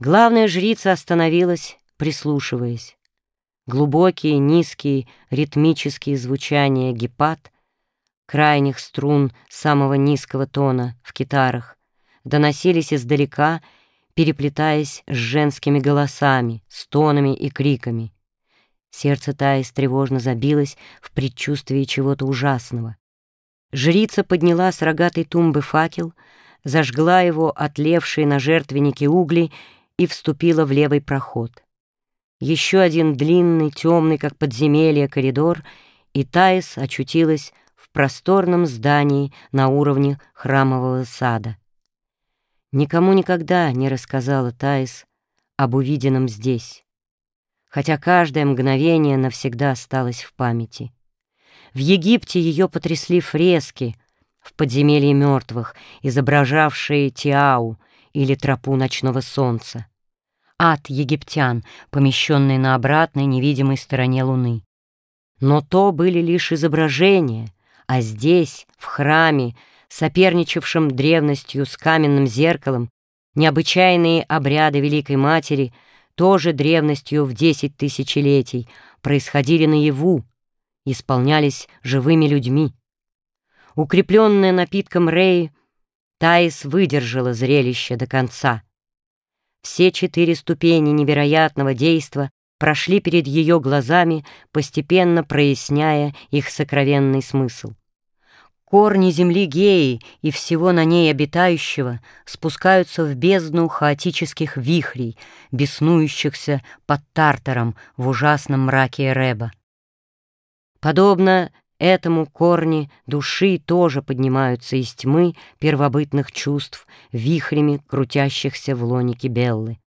Главная жрица остановилась, прислушиваясь. Глубокие, низкие, ритмические звучания гепат, крайних струн самого низкого тона в китарах, доносились издалека, переплетаясь с женскими голосами, стонами и криками. Сердце Таис тревожно забилось в предчувствии чего-то ужасного. Жрица подняла с рогатой тумбы факел, зажгла его отлевшие на жертвеннике угли и вступила в левый проход. Еще один длинный, темный, как подземелье, коридор, и Таис очутилась в просторном здании на уровне храмового сада. Никому никогда не рассказала Таис об увиденном здесь, хотя каждое мгновение навсегда осталось в памяти. В Египте ее потрясли фрески в подземелье мертвых, изображавшие Тиау или тропу ночного солнца ад египтян, помещенный на обратной невидимой стороне Луны. Но то были лишь изображения, а здесь, в храме, соперничавшем древностью с каменным зеркалом, необычайные обряды Великой Матери, тоже древностью в десять тысячелетий, происходили наяву, исполнялись живыми людьми. Укрепленная напитком Рей, Таис выдержала зрелище до конца — все четыре ступени невероятного действа прошли перед ее глазами, постепенно проясняя их сокровенный смысл. Корни земли Геи и всего на ней обитающего спускаются в бездну хаотических вихрей, беснующихся под Тартаром в ужасном мраке Эреба. Подобно Этому корни души тоже поднимаются из тьмы первобытных чувств, вихрями крутящихся в лонике Беллы.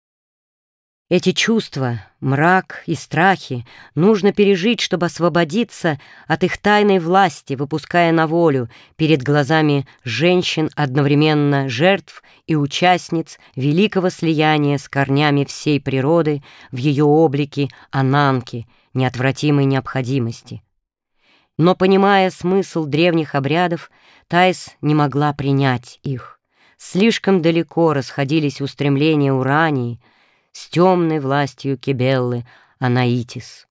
Эти чувства, мрак и страхи нужно пережить, чтобы освободиться от их тайной власти, выпуская на волю перед глазами женщин одновременно жертв и участниц великого слияния с корнями всей природы в ее облике Ананки, неотвратимой необходимости. Но, понимая смысл древних обрядов, Тайс не могла принять их. Слишком далеко расходились устремления Урании с темной властью Кибеллы Анаитис.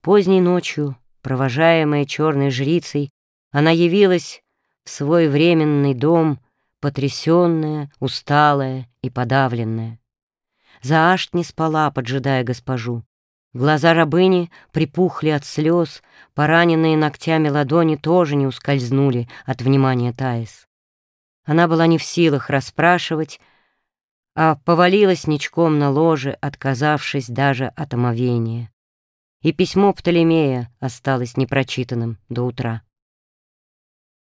Поздней ночью, провожаемая черной жрицей, она явилась в свой временный дом, потрясенная, усталая и подавленная. Заашт не спала, поджидая госпожу. Глаза рабыни припухли от слез, пораненные ногтями ладони тоже не ускользнули от внимания Таис. Она была не в силах расспрашивать, а повалилась ничком на ложе, отказавшись даже от омовения. И письмо Птолемея осталось непрочитанным до утра.